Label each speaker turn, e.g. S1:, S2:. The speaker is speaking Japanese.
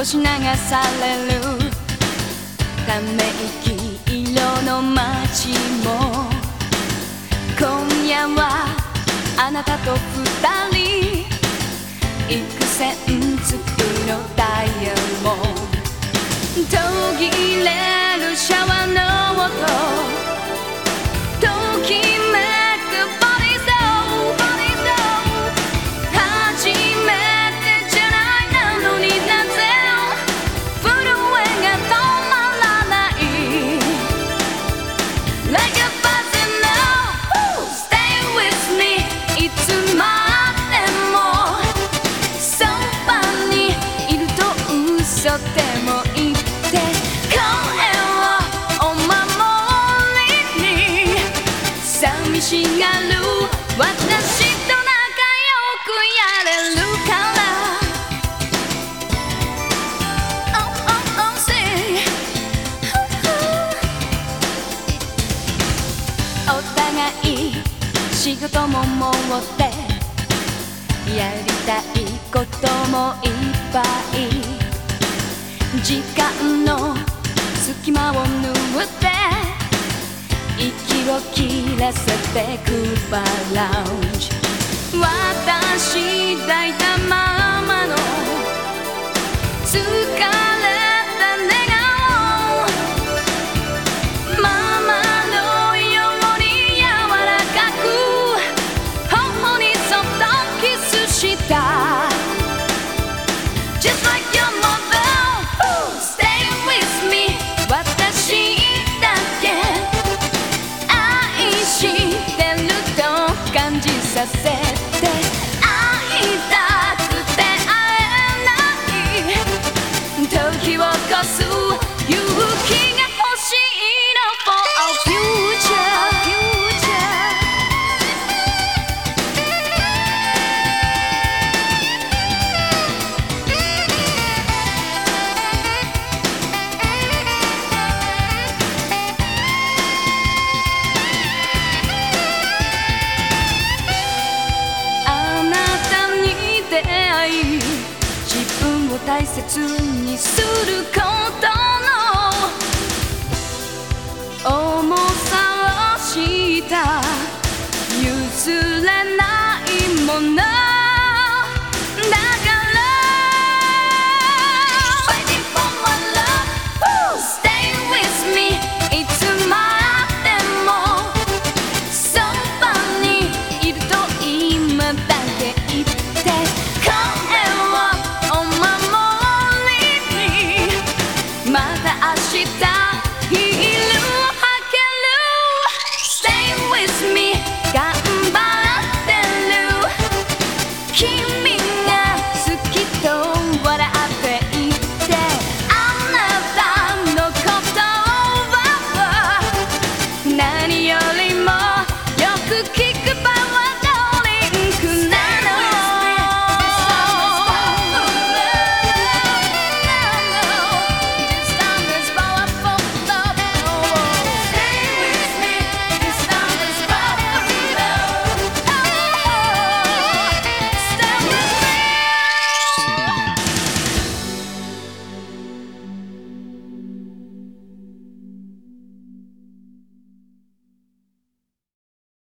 S1: 押し流される。ため息色の街も。今夜はあなたとしがる私と仲良くやれるから Oh oh oh say お互い仕事ももってやりたいこともいっぱい時間の隙間を縫って息を切らせてくバラウンジ。私抱いたままの大切にすることの重さを知った。譲れないもの。